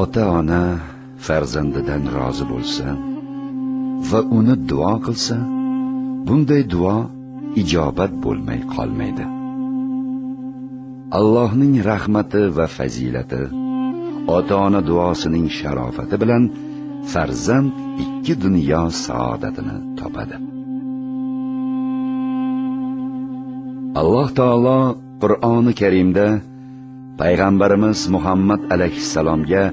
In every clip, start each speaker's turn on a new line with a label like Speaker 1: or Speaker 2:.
Speaker 1: ota ona farzandidan rozi bo'lsa va uni duo qilsa bunday duo ijobat bo'lmay qolmaydi. Allohning rahmati va fazilati ota ona duosining sharofati bilan farzand ikki dunyo saodatini topadi. Alloh taolo qur'oni karimda payg'ambarimiz muhammad alayhissalomga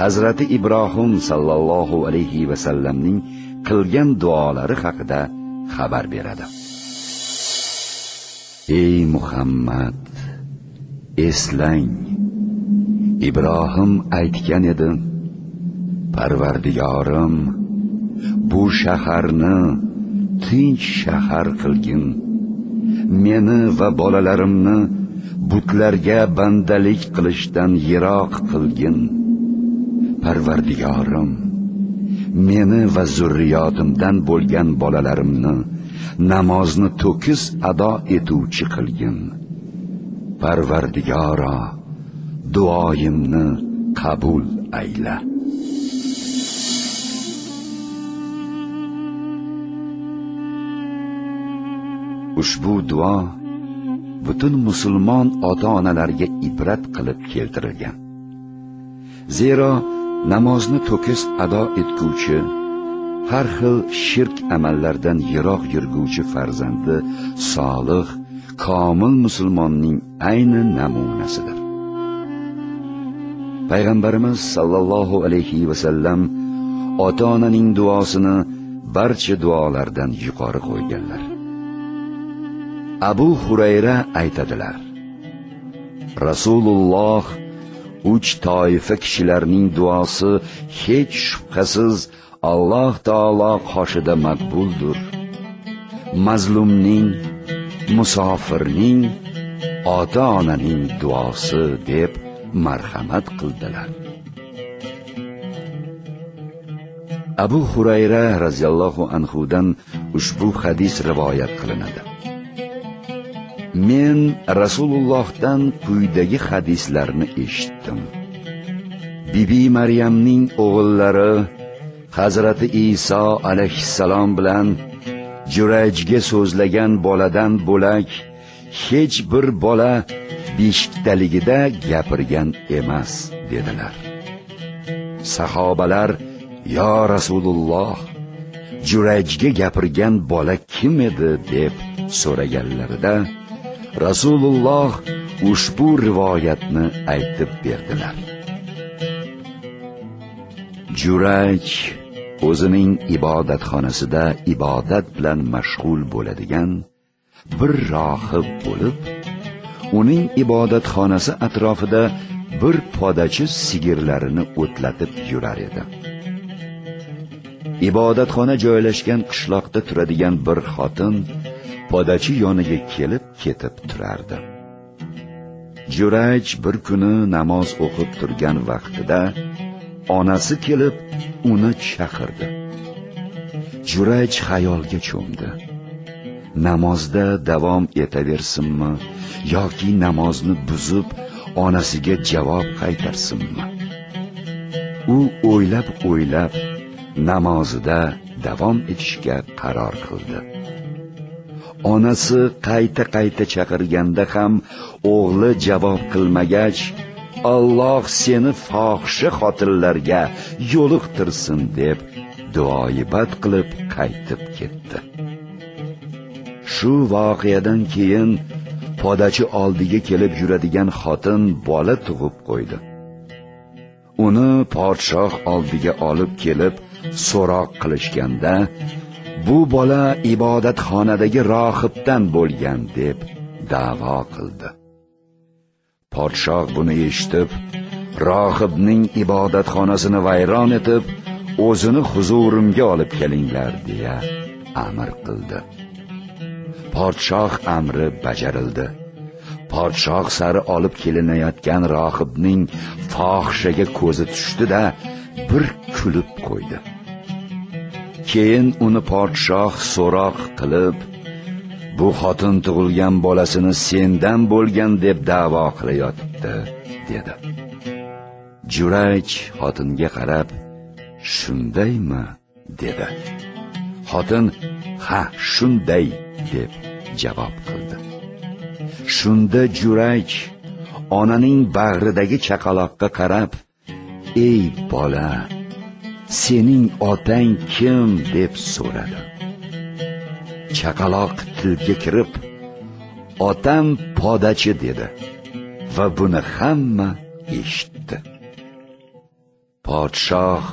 Speaker 1: hazrati ibrohim sallallohu alayhi vasallamning qilgan duolari haqida xabar beradi. Ey muhammad eslang. Ibrohim aytgan edi parvardigorim bu shaharni tinch shahar qilgin. Meni va bolalarimni butlarga bandalik qilishdan yiroq qilgin. Parvardigorim meni va zurriyotimdan bo'lgan bolalarimni namozni to'kis ado etuvchi qilgin. Parvardigoro duoyimni qabul ayla. Ushbu duo butun musulmon ota onalarga ibrat qilib keltirilgan. Zero namozni to'kis ado etguvchi har xil shirk amallardan yiroq yurguvchi farzandi solih komil musulmonning ayni namunasidir. Payg'ambarimiz sallallohu alayhi va sallam ota onaning duosini barcha duolardan yuqori qo'yganlar. Abu hurayra aytadilar rasululloh uch toifa kishilarning duosi hech shubhasiz alloh taolo qoshida maqbuldir. Mazlumning musofirning ota onaning duosi deb marhamat qildilar. Abu hurayra roziyallohu anhudan ushbu hadis rivoyat qilinadi. Men rasulullohdan quyidagi hadislarni eshitdim. Bibi maryamning o'g'illari hazrati iso alayhissalom bilan jurajga so'zlagan boladan bo'lak hech bir bola beshikdaligida gapirgan emas dedilar. Sahobalar yo rasululloh jurajga gapirgan bola kim edi? deb so'raganlarida rasululloh ushbu rivoyatni aytib berdilar. Jurak o'zining ibodatxonasida ibodat bilan mashg'ul bo'ladigan bir rohib bo'lib uning ibodatxonasi atrofida bir podachi sigirlarini o'tlatib yurar edi. Ibodatxona joylashgan qishloqda turadigan bir xotin podachi yoniga kelib ketib turardi. Juraj bir kuni namoz o'qib turgan vaqtida onasi kelib uni chaqirdi. Juraj xayolga cho'mdi. Namozda davom etaversinmi yoki namozni buzib onasiga javob qaytarsinmi? U o'ylab o'ylab namozida davom etishga qaror qildi. Onasi qayta qayta chaqirganda ham o'g'li javob qilmagach Alloh seni fohisha xotinlarga yo'liqtirsin deb duoibat qilib qaytib ketdi. Shu voqeadan keyin podachi oldiga kelib yuradigan xotin bola tug'ib qo'ydi. Uni podshoh oldiga olib kelib so'roq qilishganda bu bola ibodatxonadagi rohibdan bo'lgan deb da'vo qildi. Podshoh buni eshitib rohibning ibodatxonasini vayron etib o'zini huzurimga olib kelinglar deya amr qildi. Podshoh amri bajarildi. Podshoh sari olib kelinayotgan rohibning fohishaga ko'zi tushdi-da bir kulib qo'ydi. Keyin uni podshoh so'roq qilib bu xotin tug'ilgan bolasini sendan bo'lgan deb da'vo qilayotibdi dedi. Juraych xotinga qarab shundaymi? dedi. Xotin ha shunday deb javob qildi. Shunda juraych onaning bag'ridagi chaqaloqqa qarab ey bola sening otang kim? deb so'radi. Chaqaloq tilga kirib otam podachi dedi va buni hamma eshitdi. Podshoh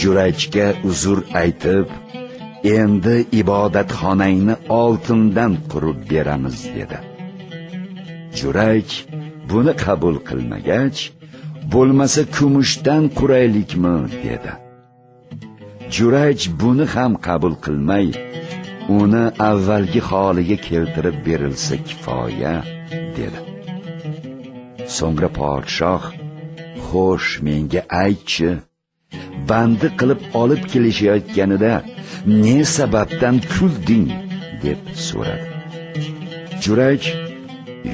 Speaker 1: juraychga uzr aytib endi ibodatxonangni oltindan qurib beramiz dedi. Juraych buni qabul qilmagach bo'lmasa kumushdan quraylikmi? dedi. Juraych buni ham qabul qilmay uni avvalgi holiga keltirib berilsa kifoya dedi. So'ngra podshoh xo'sh menga aytchi bandi qilib olib kelishayotganida ne sababdan kulding deb so'radi. Juraych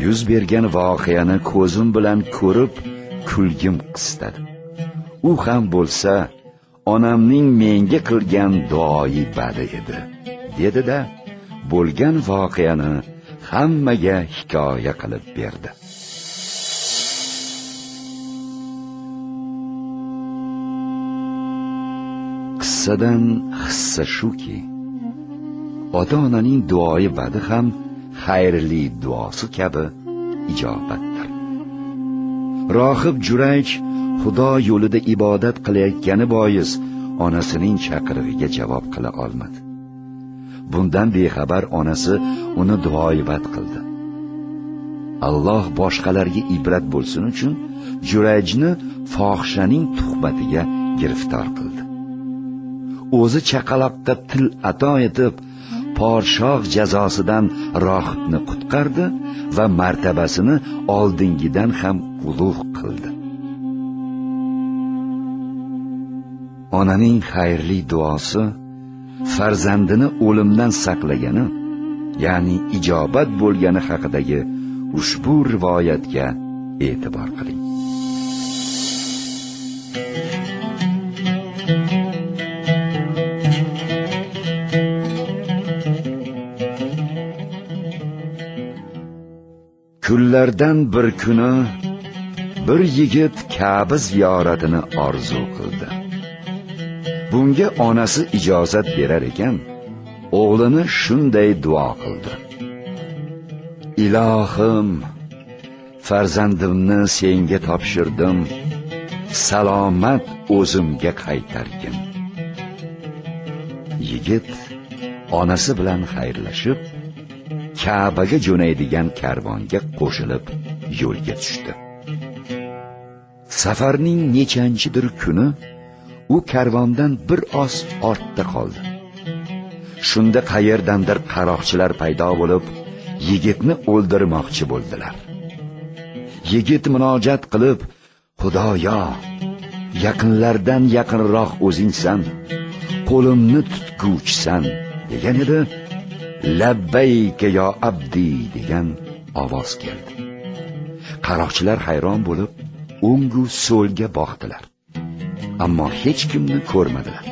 Speaker 1: yuz bergan voqeani ko'zim bilan ko'rib kulgim qistadi u ham bo'lsa onamning menga qilgan duoyi badi edi dedi-da bo'lgan voqeani hammaga hikoya qilib berdi. Qissadan hissa shuki ota onaning duoyi badi ham xayrli duosi kabi ijobatdir. Rohib jurayj xudo yo'lida ibodat qilayotgani bois onasining chaqirig'iga javob qila olmadi. Bundan bexabar onasi uni duoibat qildi. Alloh boshqalarga ibrat bo'lsin uchun jurayjni fohishaning tuhmatiga giriftor qildi. O'zi chaqaloqqa til ato etib podshoh jazosidan rohibni qutqardi va martabasini oldingidan ham ulug' qildi. Onaning xayrli duosi farzandini o'limdan saqlagani ya'ni ijobat bo'lgani haqidagi ushbu rivoyatga e'tibor qiling. Kunlardan bir kuni bir yigit Ka'ba ziyoratini orzu qildi. Bunga onasi ijozat berar ekan, o'g'lini shunday duo qildi. Ilohim, farzandimni senga topshirdim. Salomat o'zimga qaytargin. Yigit onasi bilan xayrlashib, Ka'baga jo'naydigan karvonga qo'shilib yo'lga tushdi. Safarning nechanchidir kuni u karvondan bir oz ortda qoldi. Shunda qayerdandir qaroqchilar paydo bo'lib, yigitni o'ldirmoqchi bo'ldilar. Yigit munojat qilib, "Xudoyo, yaqinlardan yaqinroq o'zingsan, qo'limni tutguvchisan" degan edi. labbayka yo abdi degan ovoz keldi qaroqchilar hayron bo'lib o'ngu so'lga boqdilar. Ammo hech kimni ko'rmadilar.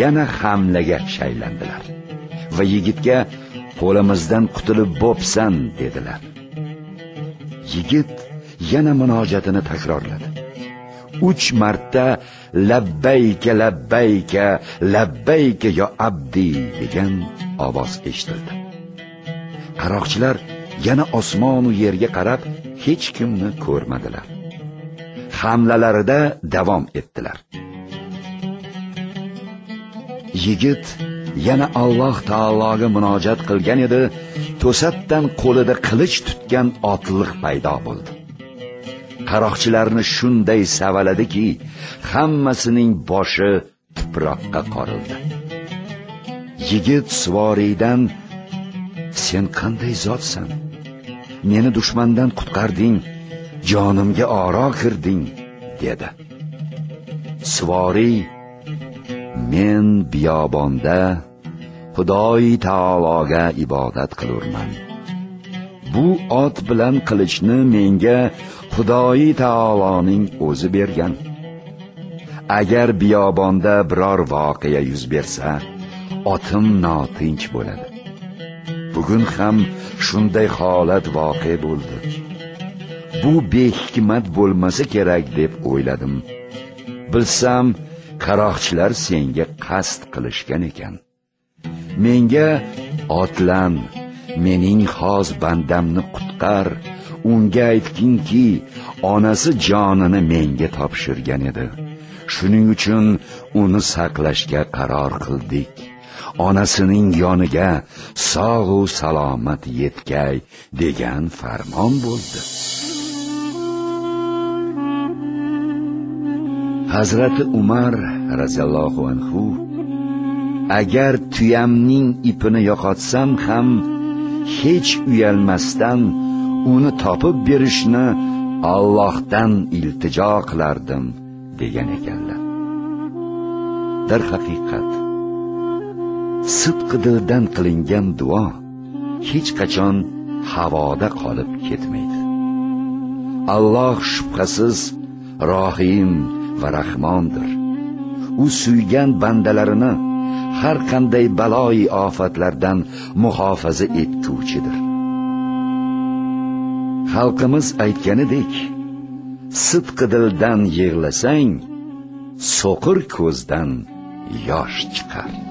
Speaker 1: Yana hamlaga shaylandilar. Va yigitga qo'limizdan qutulib bo'psan dedilar. Yigit yana munojatini takrorladi. Uch marta labbayka labbayka labbayka yo abdi degan ovoz eshitildi. Qaroqchilar yana osmonu yerga qarab hech kimni ko'rmadilar. Hamlalarida davom etdilar. Yigit yana alloh taologa munojat qilgan edi to'satdan qo'lida qilich tutgan otliq paydo bo'ldi. Qaroqchilarni shunday savaladiki hammasining boshi tuproqqa qorildi. Yigit suvoriydan sen qanday zotsan? Meni dushmandan qutqarding. Jonimga oro kirding dedi. Suvoriy men biyobonda xudoyi taologa ibodat qilurman. Bu ot bilan qilichni menga xudoyi taoloning o'zi bergan. Agar biyobonda biror voqea yuz bersa otim notinch bo'ladi. Bugun ham shunday holat voqe bo'ldi. Bu behikmat bo'lmasa kerak deb o'yladim. Bilsam qaroqchilar senga qasd qilishgan ekan. Menga otlan mening xos bandamni qutqar unga aytginki onasi jonini menga topshirgan edi. Shuning uchun uni saqlashga qaror qildik. Onasining yoniga sog'u salomat yetkay degan farmon bo'ldi. Hazrati umar roziyallohu anhu agar tuyamning ipini yo'qotsam ham hech uyalmasdan uni topib berishni Allohdan iltijo qilardim degan ekanlar. Darhaqiqat sidqi dildan qilingan duo hech qachon havoda qolib ketmaydi. Alloh shubhasiz rohim va rahmondir. U suygan bandalarini har qanday baloi ofatlardan muhofaza etguvchidir. Xalqimiz aytganidek sidqi dildan yig'lasang so'qir ko'zdan yosh chiqar.